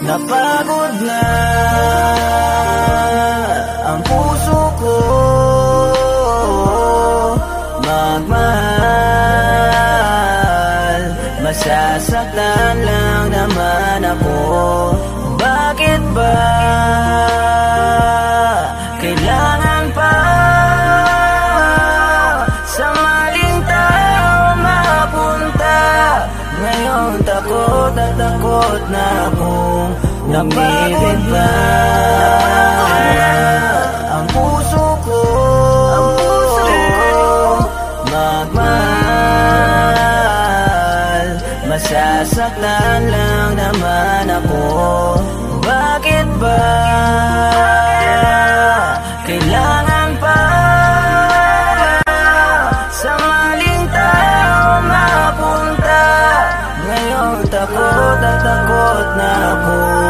Napagod na ang puso ko. Magmahal Masasaktan lang naman ako. Bakit ba Kailangan pa Sa maling mapunta? Ngayon takot at takot na akong Namibigla Ang puso ko. Ang puso ko. Magmahal. Masasaktan lang naman ako. Bakit ba? Kailangan pa Sa maling tao mapunta. Ngayon takot at takot na ako.